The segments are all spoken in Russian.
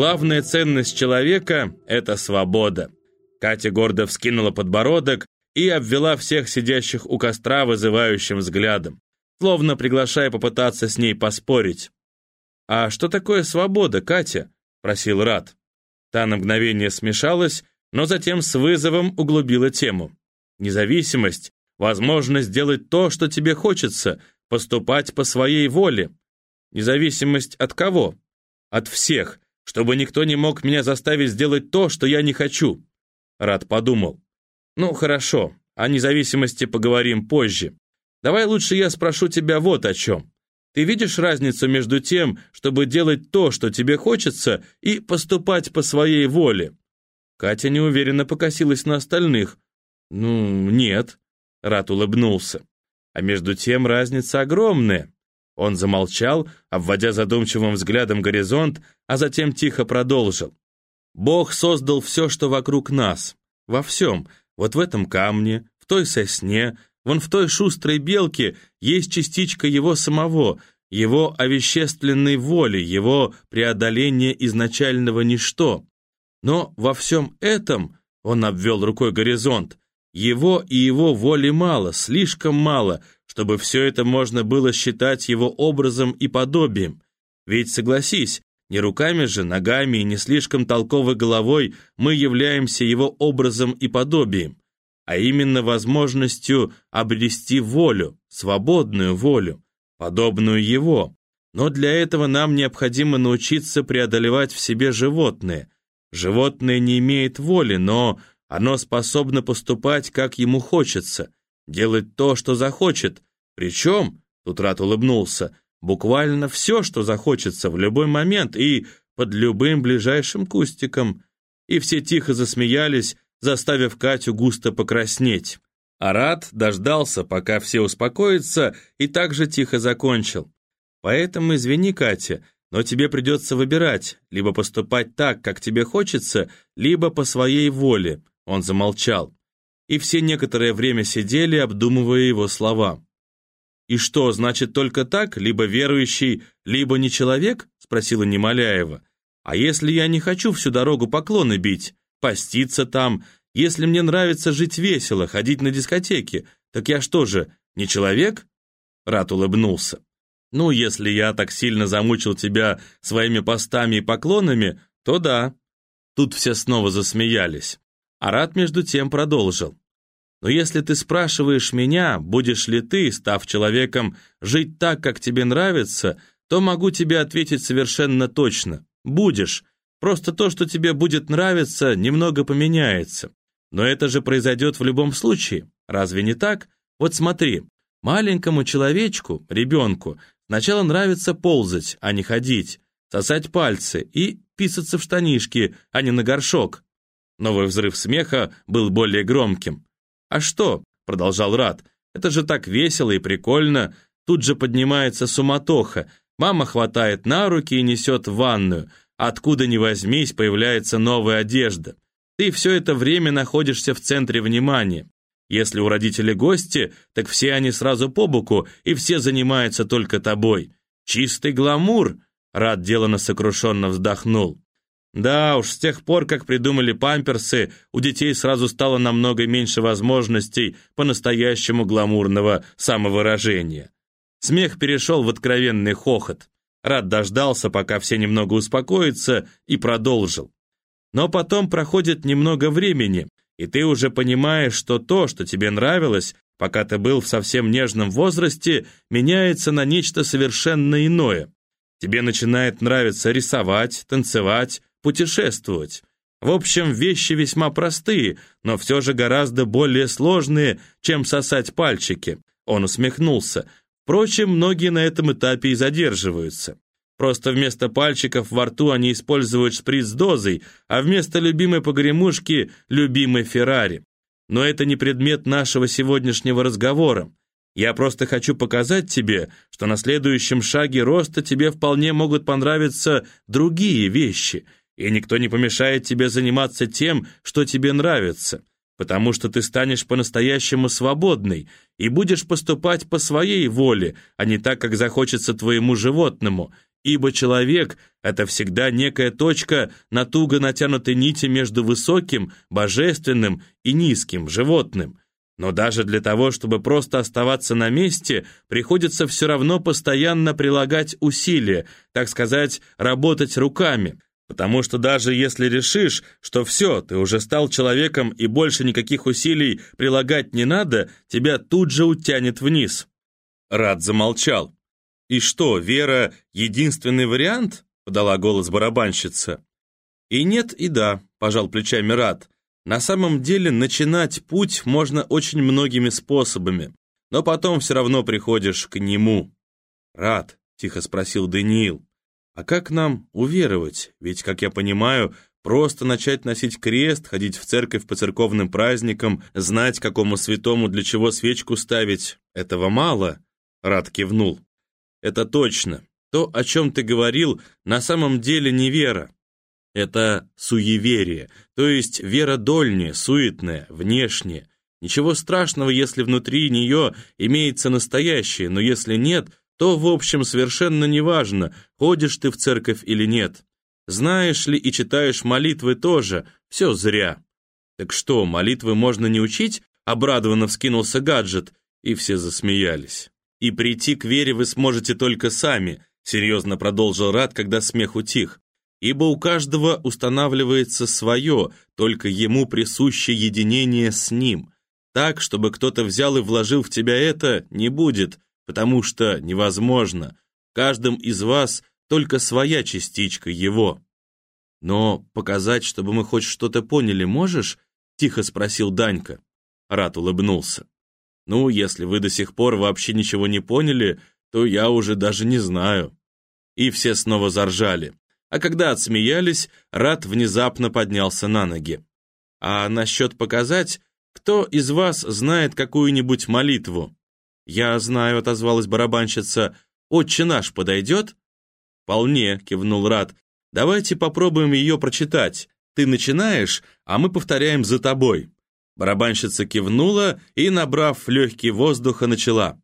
Главная ценность человека — это свобода. Катя гордо вскинула подбородок и обвела всех сидящих у костра вызывающим взглядом, словно приглашая попытаться с ней поспорить. «А что такое свобода, Катя?» — просил Рад. Та на мгновение смешалась, но затем с вызовом углубила тему. «Независимость — возможность делать то, что тебе хочется, поступать по своей воле. Независимость от кого? От всех, чтобы никто не мог меня заставить сделать то, что я не хочу». Рад подумал. «Ну, хорошо, о независимости поговорим позже. Давай лучше я спрошу тебя вот о чем. Ты видишь разницу между тем, чтобы делать то, что тебе хочется, и поступать по своей воле?» Катя неуверенно покосилась на остальных. «Ну, нет», — Рат улыбнулся. «А между тем разница огромная». Он замолчал, обводя задумчивым взглядом горизонт, а затем тихо продолжил. «Бог создал все, что вокруг нас. Во всем. Вот в этом камне, в той сосне, Вон в той шустрой белке есть частичка его самого, его овещественной воли, его преодоления изначального ничто. Но во всем этом, он обвел рукой горизонт, его и его воли мало, слишком мало, чтобы все это можно было считать его образом и подобием. Ведь, согласись, не руками же, ногами и не слишком толковой головой мы являемся его образом и подобием а именно возможностью обрести волю, свободную волю, подобную его. Но для этого нам необходимо научиться преодолевать в себе животное. Животное не имеет воли, но оно способно поступать, как ему хочется, делать то, что захочет. Причем, тут Рат улыбнулся, буквально все, что захочется в любой момент и под любым ближайшим кустиком. И все тихо засмеялись, заставив Катю густо покраснеть. Арат дождался, пока все успокоятся, и также тихо закончил. «Поэтому извини, Катя, но тебе придется выбирать, либо поступать так, как тебе хочется, либо по своей воле», — он замолчал. И все некоторое время сидели, обдумывая его слова. «И что, значит только так, либо верующий, либо не человек?» — спросила Немоляева. «А если я не хочу всю дорогу поклоны бить? поститься там. Если мне нравится жить весело, ходить на дискотеки, так я что же, не человек?» Рат улыбнулся. «Ну, если я так сильно замучил тебя своими постами и поклонами, то да». Тут все снова засмеялись. А Рат между тем продолжил. «Но если ты спрашиваешь меня, будешь ли ты, став человеком, жить так, как тебе нравится, то могу тебе ответить совершенно точно. Будешь, Просто то, что тебе будет нравиться, немного поменяется. Но это же произойдет в любом случае. Разве не так? Вот смотри, маленькому человечку, ребенку, сначала нравится ползать, а не ходить, сосать пальцы и писаться в штанишки, а не на горшок. Новый взрыв смеха был более громким. «А что?» — продолжал Рад. «Это же так весело и прикольно. Тут же поднимается суматоха. Мама хватает на руки и несет в ванную. Откуда ни возьмись, появляется новая одежда. Ты все это время находишься в центре внимания. Если у родителей гости, так все они сразу по боку, и все занимаются только тобой. Чистый гламур!» Рад делано сокрушенно вздохнул. Да уж, с тех пор, как придумали памперсы, у детей сразу стало намного меньше возможностей по-настоящему гламурного самовыражения. Смех перешел в откровенный хохот. Рад дождался, пока все немного успокоятся, и продолжил. Но потом проходит немного времени, и ты уже понимаешь, что то, что тебе нравилось, пока ты был в совсем нежном возрасте, меняется на нечто совершенно иное. Тебе начинает нравиться рисовать, танцевать, путешествовать. В общем, вещи весьма простые, но все же гораздо более сложные, чем сосать пальчики. Он усмехнулся. Впрочем, многие на этом этапе и задерживаются. Просто вместо пальчиков во рту они используют шприц с дозой, а вместо любимой погремушки – любимый Феррари. Но это не предмет нашего сегодняшнего разговора. Я просто хочу показать тебе, что на следующем шаге роста тебе вполне могут понравиться другие вещи, и никто не помешает тебе заниматься тем, что тебе нравится потому что ты станешь по-настоящему свободной и будешь поступать по своей воле, а не так, как захочется твоему животному, ибо человек — это всегда некая точка на туго натянутой нити между высоким, божественным и низким, животным. Но даже для того, чтобы просто оставаться на месте, приходится все равно постоянно прилагать усилия, так сказать, работать руками. Потому что даже если решишь, что все, ты уже стал человеком и больше никаких усилий прилагать не надо, тебя тут же утянет вниз. Рад замолчал. «И что, Вера — единственный вариант?» — подала голос барабанщица. «И нет, и да», — пожал плечами Рад. «На самом деле начинать путь можно очень многими способами, но потом все равно приходишь к нему». «Рад», — тихо спросил Даниил, «а как нам уверовать? Ведь, как я понимаю, Просто начать носить крест, ходить в церковь по церковным праздникам, знать, какому святому для чего свечку ставить — этого мало. Рад кивнул. Это точно. То, о чем ты говорил, на самом деле не вера. Это суеверие, то есть вера дольняя, суетная, внешняя. Ничего страшного, если внутри нее имеется настоящее, но если нет, то, в общем, совершенно неважно, ходишь ты в церковь или нет. Знаешь ли и читаешь молитвы тоже, все зря. Так что, молитвы можно не учить? Обрадованно вскинулся гаджет, и все засмеялись. «И прийти к вере вы сможете только сами», серьезно продолжил Рад, когда смех утих. «Ибо у каждого устанавливается свое, только ему присуще единение с ним. Так, чтобы кто-то взял и вложил в тебя это, не будет, потому что невозможно. В из вас только своя частичка его». «Но показать, чтобы мы хоть что-то поняли, можешь?» — тихо спросил Данька. Рат улыбнулся. Ну, если вы до сих пор вообще ничего не поняли, то я уже даже не знаю». И все снова заржали. А когда отсмеялись, Рат внезапно поднялся на ноги. «А насчет показать, кто из вас знает какую-нибудь молитву?» «Я знаю», — отозвалась барабанщица. «Отче наш подойдет?» «Вполне», — кивнул Рат. «Давайте попробуем ее прочитать. Ты начинаешь, а мы повторяем за тобой. Барабанщица кивнула и, набрав легкий воздуха, начала.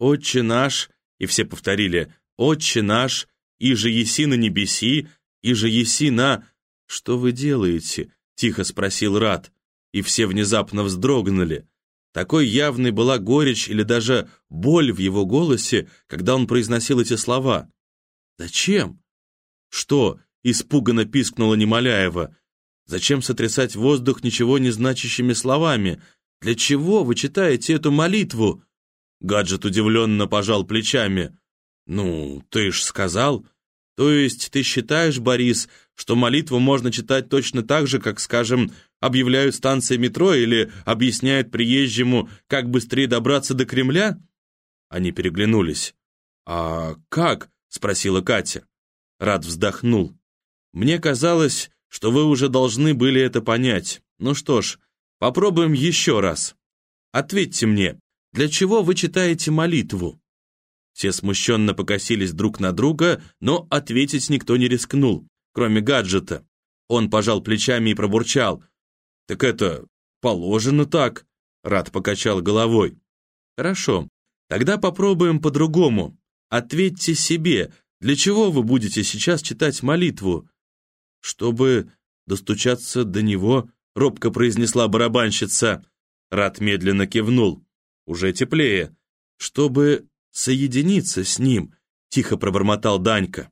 «Отче наш», и все повторили, «Отче наш, и же еси на небеси, и же еси на...» «Что вы делаете?» — тихо спросил Рат, и все внезапно вздрогнули. Такой явной была горечь или даже боль в его голосе, когда он произносил эти слова. «Зачем?» «Что?» — испуганно пискнула Немоляева. Зачем сотрясать воздух ничего не значащими словами? Для чего вы читаете эту молитву?» Гаджет удивленно пожал плечами. «Ну, ты ж сказал. То есть ты считаешь, Борис, что молитву можно читать точно так же, как, скажем, объявляют станции метро или объясняют приезжему, как быстрее добраться до Кремля?» Они переглянулись. «А как?» — спросила Катя. Рад вздохнул. «Мне казалось, что вы уже должны были это понять. Ну что ж, попробуем еще раз. Ответьте мне, для чего вы читаете молитву?» Все смущенно покосились друг на друга, но ответить никто не рискнул, кроме гаджета. Он пожал плечами и пробурчал. «Так это положено так», — Рад покачал головой. «Хорошо, тогда попробуем по-другому. Ответьте себе, для чего вы будете сейчас читать молитву? «Чтобы достучаться до него», — робко произнесла барабанщица. Рад медленно кивнул. «Уже теплее. Чтобы соединиться с ним», — тихо пробормотал Данька.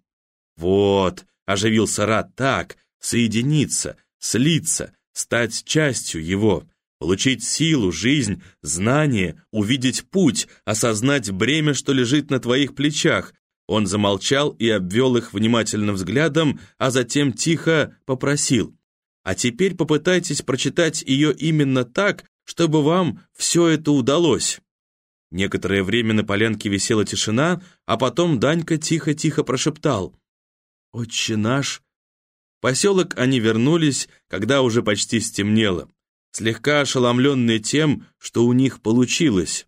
«Вот», — оживился Рад, — «так, соединиться, слиться, стать частью его» получить силу, жизнь, знание, увидеть путь, осознать бремя, что лежит на твоих плечах, он замолчал и обвел их внимательным взглядом, а затем тихо попросил. «А теперь попытайтесь прочитать ее именно так, чтобы вам все это удалось». Некоторое время на полянке висела тишина, а потом Данька тихо-тихо прошептал. «Отче наш!» Поселок они вернулись, когда уже почти стемнело, слегка ошеломленные тем, что у них получилось.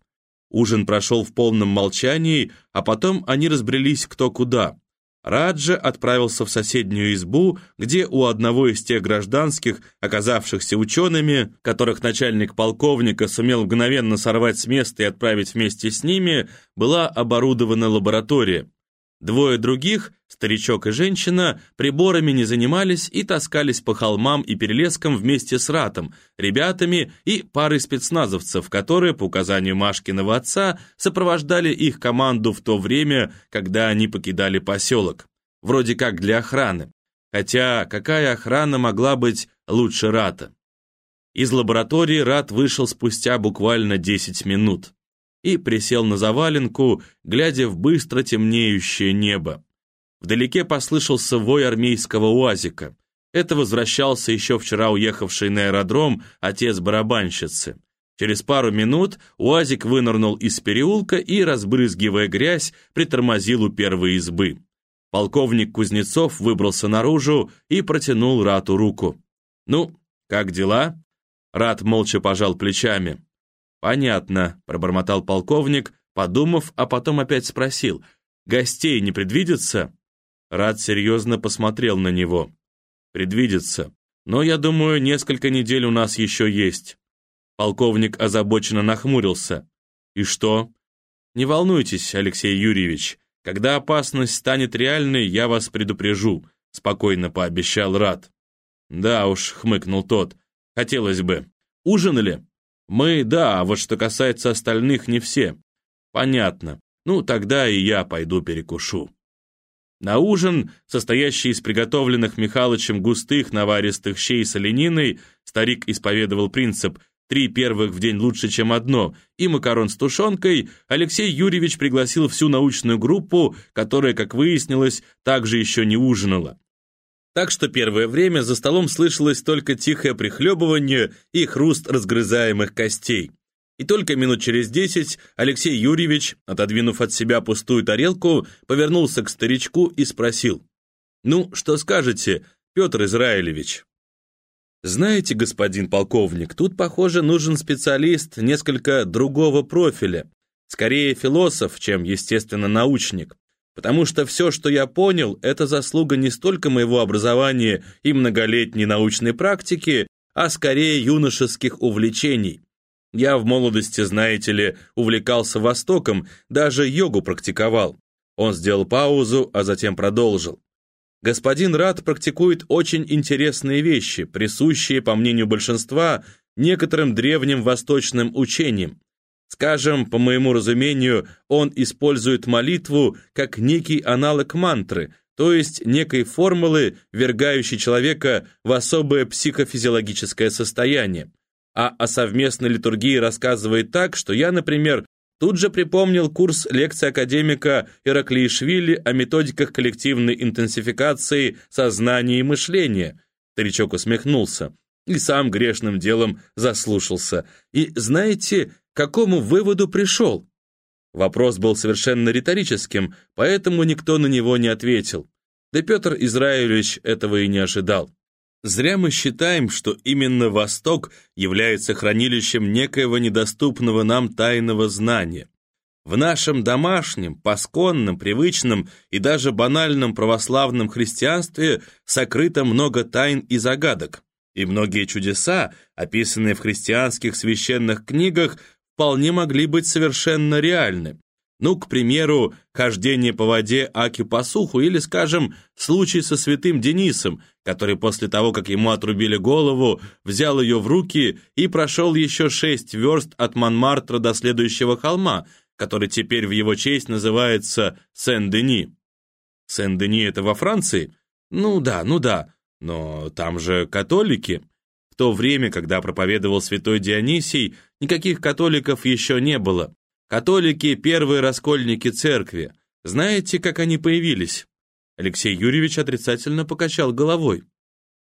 Ужин прошел в полном молчании, а потом они разбрелись кто куда. Раджа отправился в соседнюю избу, где у одного из тех гражданских, оказавшихся учеными, которых начальник полковника сумел мгновенно сорвать с места и отправить вместе с ними, была оборудована лаборатория. Двое других, старичок и женщина, приборами не занимались и таскались по холмам и перелескам вместе с Ратом, ребятами и парой спецназовцев, которые, по указанию Машкиного отца, сопровождали их команду в то время, когда они покидали поселок. Вроде как для охраны. Хотя какая охрана могла быть лучше Рата? Из лаборатории Рат вышел спустя буквально 10 минут и присел на заваленку, глядя в быстро темнеющее небо. Вдалеке послышался вой армейского уазика. Это возвращался еще вчера уехавший на аэродром отец барабанщицы. Через пару минут УАЗик вынырнул из переулка и, разбрызгивая грязь, притормозил у первой избы. Полковник Кузнецов выбрался наружу и протянул Рату руку. «Ну, как дела?» Рат молча пожал плечами. «Понятно», — пробормотал полковник, подумав, а потом опять спросил. «Гостей не предвидится?» Рад серьезно посмотрел на него. «Предвидится. Но, я думаю, несколько недель у нас еще есть». Полковник озабоченно нахмурился. «И что?» «Не волнуйтесь, Алексей Юрьевич. Когда опасность станет реальной, я вас предупрежу», спокойно пообещал Рад. «Да уж», — хмыкнул тот, — «хотелось бы. Ужинали?» Мы, да, а вот что касается остальных, не все. Понятно. Ну, тогда и я пойду перекушу. На ужин, состоящий из приготовленных Михалычем густых наваристых щей с олениной, старик исповедовал принцип «три первых в день лучше, чем одно», и макарон с тушенкой, Алексей Юрьевич пригласил всю научную группу, которая, как выяснилось, также еще не ужинала так что первое время за столом слышалось только тихое прихлебывание и хруст разгрызаемых костей. И только минут через десять Алексей Юрьевич, отодвинув от себя пустую тарелку, повернулся к старичку и спросил, «Ну, что скажете, Петр Израилевич?» «Знаете, господин полковник, тут, похоже, нужен специалист несколько другого профиля, скорее философ, чем, естественно, научник потому что все, что я понял, это заслуга не столько моего образования и многолетней научной практики, а скорее юношеских увлечений. Я в молодости, знаете ли, увлекался Востоком, даже йогу практиковал. Он сделал паузу, а затем продолжил. Господин Рад практикует очень интересные вещи, присущие, по мнению большинства, некоторым древним восточным учениям. Скажем, по моему разумению, он использует молитву как некий аналог мантры, то есть некой формулы, вергающей человека в особое психофизиологическое состояние. А о совместной литургии рассказывает так, что я, например, тут же припомнил курс лекций академика Ираклиишвили о методиках коллективной интенсификации сознания и мышления. Старичок усмехнулся и сам грешным делом заслушался. И знаете, какому выводу пришел? Вопрос был совершенно риторическим, поэтому никто на него не ответил. Да Петр Израилевич этого и не ожидал. Зря мы считаем, что именно Восток является хранилищем некоего недоступного нам тайного знания. В нашем домашнем, пасконном, привычном и даже банальном православном христианстве сокрыто много тайн и загадок, и многие чудеса, описанные в христианских священных книгах, вполне могли быть совершенно реальны. Ну, к примеру, хождение по воде Аки по суху или, скажем, случай со святым Денисом, который после того, как ему отрубили голову, взял ее в руки и прошел еще шесть верст от Монмартра до следующего холма, который теперь в его честь называется Сен-Дени. Сен-Дени это во Франции? Ну да, ну да, но там же католики. В то время, когда проповедовал святой Дионисий, никаких католиков еще не было. Католики – первые раскольники церкви. Знаете, как они появились? Алексей Юрьевич отрицательно покачал головой.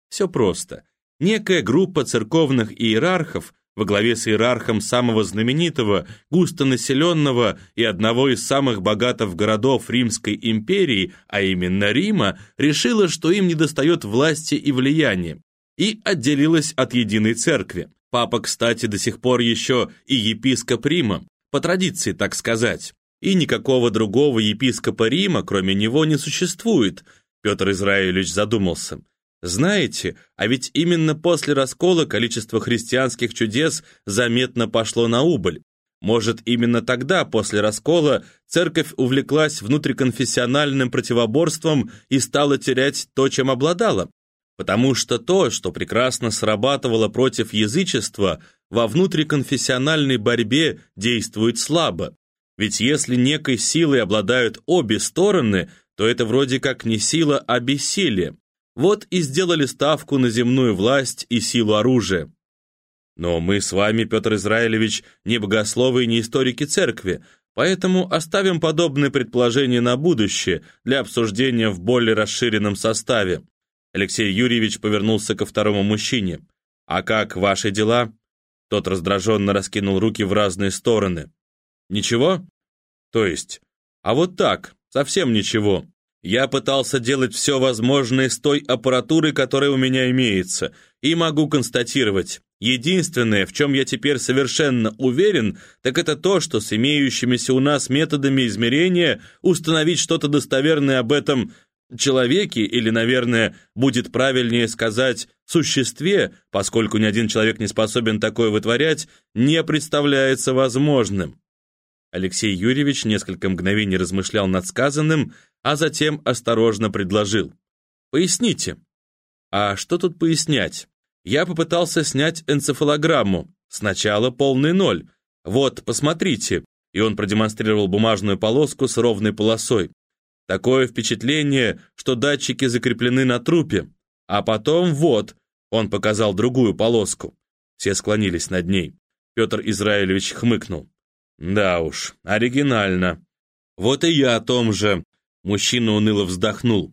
Все просто. Некая группа церковных иерархов во главе с иерархом самого знаменитого, густонаселенного и одного из самых богатых городов Римской империи, а именно Рима, решила, что им недостает власти и влияния и отделилась от единой церкви. Папа, кстати, до сих пор еще и епископ Рима, по традиции, так сказать. И никакого другого епископа Рима, кроме него, не существует, Петр Израилевич задумался. Знаете, а ведь именно после раскола количество христианских чудес заметно пошло на убыль. Может, именно тогда, после раскола, церковь увлеклась внутриконфессиональным противоборством и стала терять то, чем обладала? Потому что то, что прекрасно срабатывало против язычества, во внутриконфессиональной борьбе действует слабо. Ведь если некой силой обладают обе стороны, то это вроде как не сила, а бессилие. Вот и сделали ставку на земную власть и силу оружия. Но мы с вами, Петр Израилевич, не богословы и не историки церкви, поэтому оставим подобные предположения на будущее для обсуждения в более расширенном составе. Алексей Юрьевич повернулся ко второму мужчине. «А как ваши дела?» Тот раздраженно раскинул руки в разные стороны. «Ничего?» «То есть?» «А вот так, совсем ничего. Я пытался делать все возможное с той аппаратурой, которая у меня имеется, и могу констатировать, Единственное, в чем я теперь совершенно уверен, так это то, что с имеющимися у нас методами измерения установить что-то достоверное об этом человеке, или, наверное, будет правильнее сказать существе, поскольку ни один человек не способен такое вытворять, не представляется возможным. Алексей Юрьевич несколько мгновений размышлял над сказанным, а затем осторожно предложил. «Поясните». «А что тут пояснять? Я попытался снять энцефалограмму. Сначала полный ноль. Вот, посмотрите. И он продемонстрировал бумажную полоску с ровной полосой. Такое впечатление, что датчики закреплены на трупе. А потом вот, он показал другую полоску. Все склонились над ней. Петр Израилевич хмыкнул. Да уж, оригинально. Вот и я о том же. Мужчина уныло вздохнул.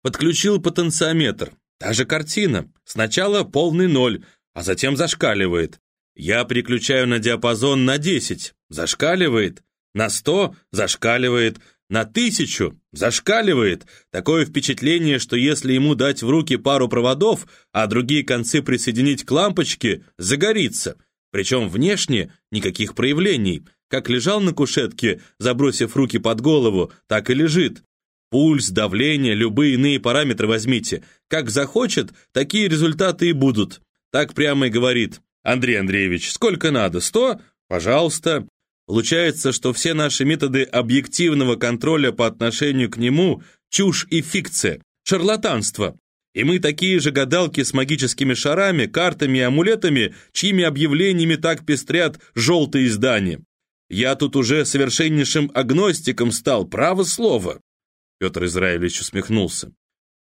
Подключил потенциометр. Та же картина. Сначала полный ноль, а затем зашкаливает. Я переключаю на диапазон на 10, зашкаливает. На 100 зашкаливает. На 1000 зашкаливает. Такое впечатление, что если ему дать в руки пару проводов, а другие концы присоединить к лампочке, загорится. Причем внешне никаких проявлений. Как лежал на кушетке, забросив руки под голову, так и лежит. Пульс, давление, любые иные параметры возьмите. Как захочет, такие результаты и будут. Так прямо и говорит. Андрей Андреевич, сколько надо? Сто? Пожалуйста. Получается, что все наши методы объективного контроля по отношению к нему – чушь и фикция, шарлатанство. И мы такие же гадалки с магическими шарами, картами и амулетами, чьими объявлениями так пестрят желтые издания. Я тут уже совершеннейшим агностиком стал, право слово. Петр Израилевич усмехнулся.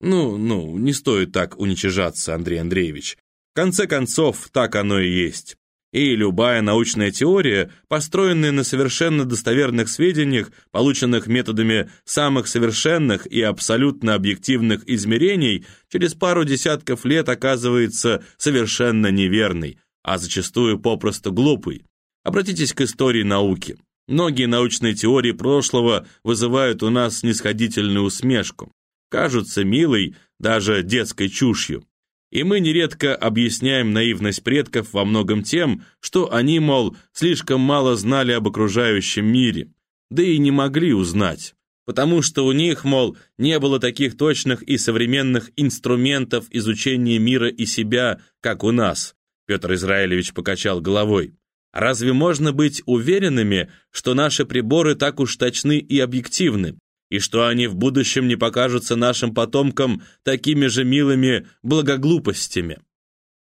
«Ну, ну, не стоит так уничижаться, Андрей Андреевич. В конце концов, так оно и есть. И любая научная теория, построенная на совершенно достоверных сведениях, полученных методами самых совершенных и абсолютно объективных измерений, через пару десятков лет оказывается совершенно неверной, а зачастую попросту глупой. Обратитесь к истории науки. Многие научные теории прошлого вызывают у нас снисходительную усмешку, кажутся милой, даже детской чушью. И мы нередко объясняем наивность предков во многом тем, что они, мол, слишком мало знали об окружающем мире, да и не могли узнать, потому что у них, мол, не было таких точных и современных инструментов изучения мира и себя, как у нас. Петр Израилевич покачал головой. Разве можно быть уверенными, что наши приборы так уж точны и объективны, и что они в будущем не покажутся нашим потомкам такими же милыми благоглупостями?»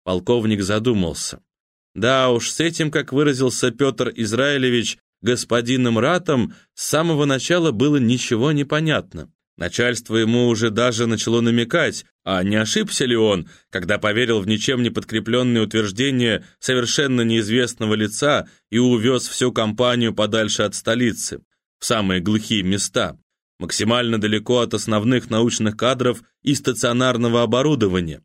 Полковник задумался. Да уж, с этим, как выразился Петр Израилевич, господином Ратом, с самого начала было ничего не понятно. Начальство ему уже даже начало намекать, а не ошибся ли он, когда поверил в ничем не подкрепленные утверждения совершенно неизвестного лица и увез всю компанию подальше от столицы, в самые глухие места, максимально далеко от основных научных кадров и стационарного оборудования.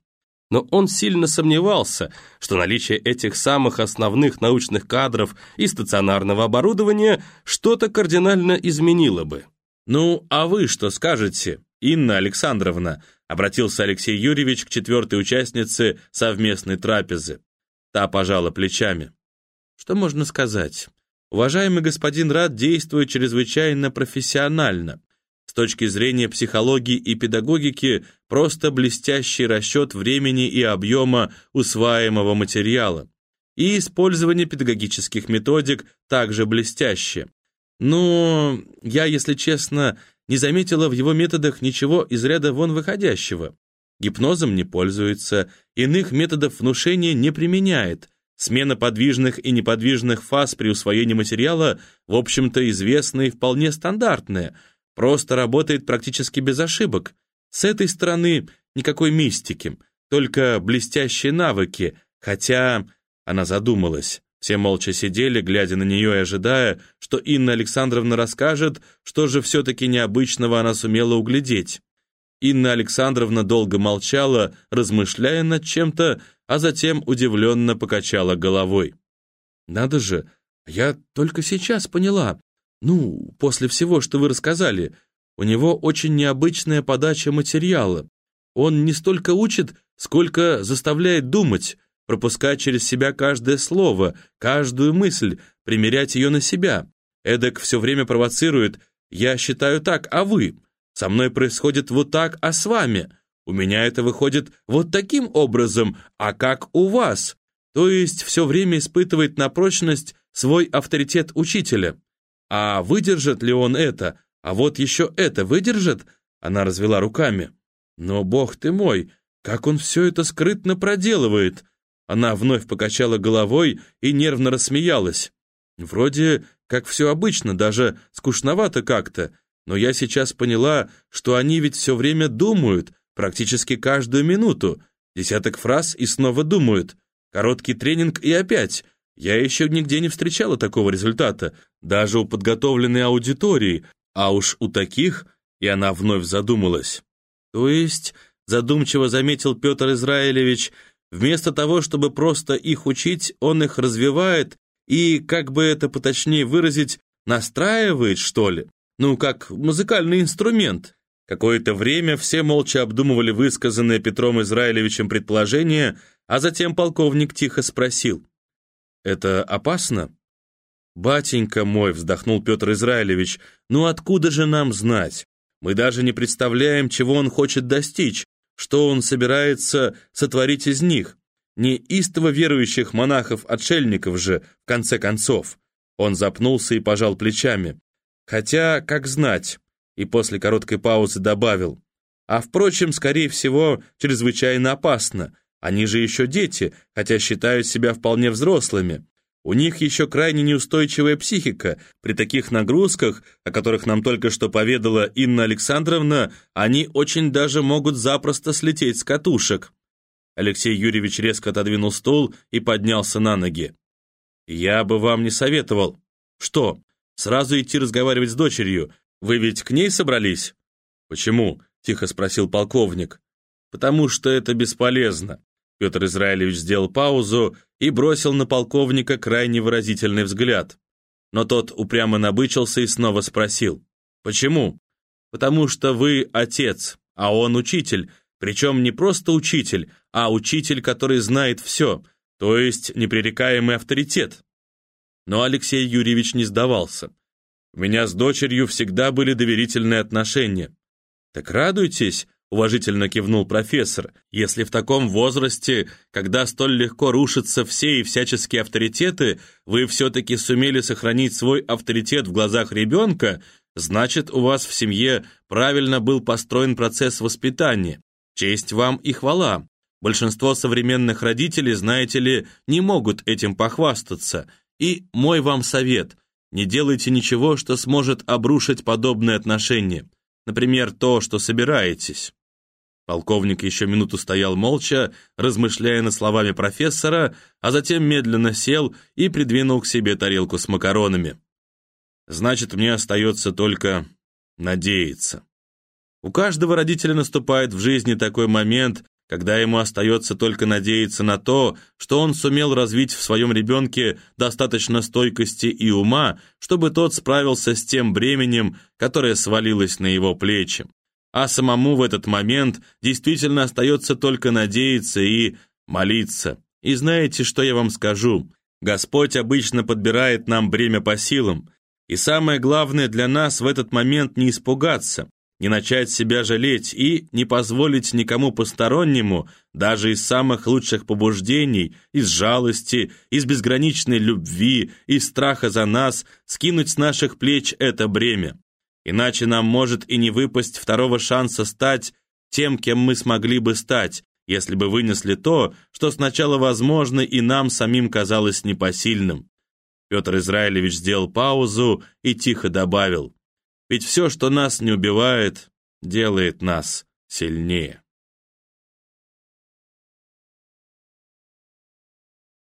Но он сильно сомневался, что наличие этих самых основных научных кадров и стационарного оборудования что-то кардинально изменило бы. «Ну, а вы что скажете, Инна Александровна?» обратился Алексей Юрьевич к четвертой участнице совместной трапезы. Та пожала плечами. «Что можно сказать? Уважаемый господин Рад действует чрезвычайно профессионально. С точки зрения психологии и педагогики просто блестящий расчет времени и объема усваиваемого материала. и использование педагогических методик также блестяще. Но я, если честно, не заметила в его методах ничего из ряда вон выходящего. Гипнозом не пользуется, иных методов внушения не применяет. Смена подвижных и неподвижных фаз при усвоении материала, в общем-то, известная и вполне стандартная, просто работает практически без ошибок. С этой стороны никакой мистики, только блестящие навыки, хотя... Она задумалась. Все молча сидели, глядя на нее и ожидая, что Инна Александровна расскажет, что же все-таки необычного она сумела углядеть. Инна Александровна долго молчала, размышляя над чем-то, а затем удивленно покачала головой. «Надо же, я только сейчас поняла. Ну, после всего, что вы рассказали, у него очень необычная подача материала. Он не столько учит, сколько заставляет думать, пропускать через себя каждое слово, каждую мысль, примерять ее на себя. Эдак все время провоцирует «я считаю так, а вы?» Со мной происходит вот так, а с вами? У меня это выходит вот таким образом, а как у вас? То есть все время испытывает на прочность свой авторитет учителя. А выдержит ли он это? А вот еще это выдержит? Она развела руками. Но, бог ты мой, как он все это скрытно проделывает? Она вновь покачала головой и нервно рассмеялась. Вроде как все обычно, даже скучновато как-то. Но я сейчас поняла, что они ведь все время думают, практически каждую минуту. Десяток фраз и снова думают. Короткий тренинг и опять. Я еще нигде не встречала такого результата, даже у подготовленной аудитории, а уж у таких, и она вновь задумалась. То есть, задумчиво заметил Петр Израилевич, вместо того, чтобы просто их учить, он их развивает и, как бы это поточнее выразить, настраивает, что ли? ну, как музыкальный инструмент. Какое-то время все молча обдумывали высказанное Петром Израилевичем предположение, а затем полковник тихо спросил. «Это опасно?» «Батенька мой», — вздохнул Петр Израилевич, «ну откуда же нам знать? Мы даже не представляем, чего он хочет достичь, что он собирается сотворить из них. Не истово верующих монахов-отшельников же, в конце концов». Он запнулся и пожал плечами. Хотя, как знать, и после короткой паузы добавил. А впрочем, скорее всего, чрезвычайно опасно. Они же еще дети, хотя считают себя вполне взрослыми. У них еще крайне неустойчивая психика. При таких нагрузках, о которых нам только что поведала Инна Александровна, они очень даже могут запросто слететь с катушек. Алексей Юрьевич резко отодвинул стул и поднялся на ноги. «Я бы вам не советовал». «Что?» Сразу идти разговаривать с дочерью. Вы ведь к ней собрались?» «Почему?» — тихо спросил полковник. «Потому что это бесполезно». Петр Израилевич сделал паузу и бросил на полковника крайне выразительный взгляд. Но тот упрямо набычился и снова спросил. «Почему?» «Потому что вы отец, а он учитель, причем не просто учитель, а учитель, который знает все, то есть непререкаемый авторитет. Но Алексей Юрьевич не сдавался. У меня с дочерью всегда были доверительные отношения. Так радуйтесь, уважительно кивнул профессор, если в таком возрасте, когда столь легко рушатся все и всяческие авторитеты, вы все-таки сумели сохранить свой авторитет в глазах ребенка, значит, у вас в семье правильно был построен процесс воспитания. Честь вам и хвала. Большинство современных родителей, знаете ли, не могут этим похвастаться – и мой вам совет – не делайте ничего, что сможет обрушить подобные отношения. Например, то, что собираетесь. Полковник еще минуту стоял молча, размышляя над словами профессора, а затем медленно сел и придвинул к себе тарелку с макаронами. Значит, мне остается только надеяться. У каждого родителя наступает в жизни такой момент, когда ему остается только надеяться на то, что он сумел развить в своем ребенке достаточно стойкости и ума, чтобы тот справился с тем бременем, которое свалилось на его плечи. А самому в этот момент действительно остается только надеяться и молиться. И знаете, что я вам скажу? Господь обычно подбирает нам бремя по силам. И самое главное для нас в этот момент не испугаться, не начать себя жалеть и не позволить никому постороннему, даже из самых лучших побуждений, из жалости, из безграничной любви, из страха за нас, скинуть с наших плеч это бремя. Иначе нам может и не выпасть второго шанса стать тем, кем мы смогли бы стать, если бы вынесли то, что сначала возможно и нам самим казалось непосильным. Петр Израилевич сделал паузу и тихо добавил, «Ведь все, что нас не убивает, делает нас сильнее».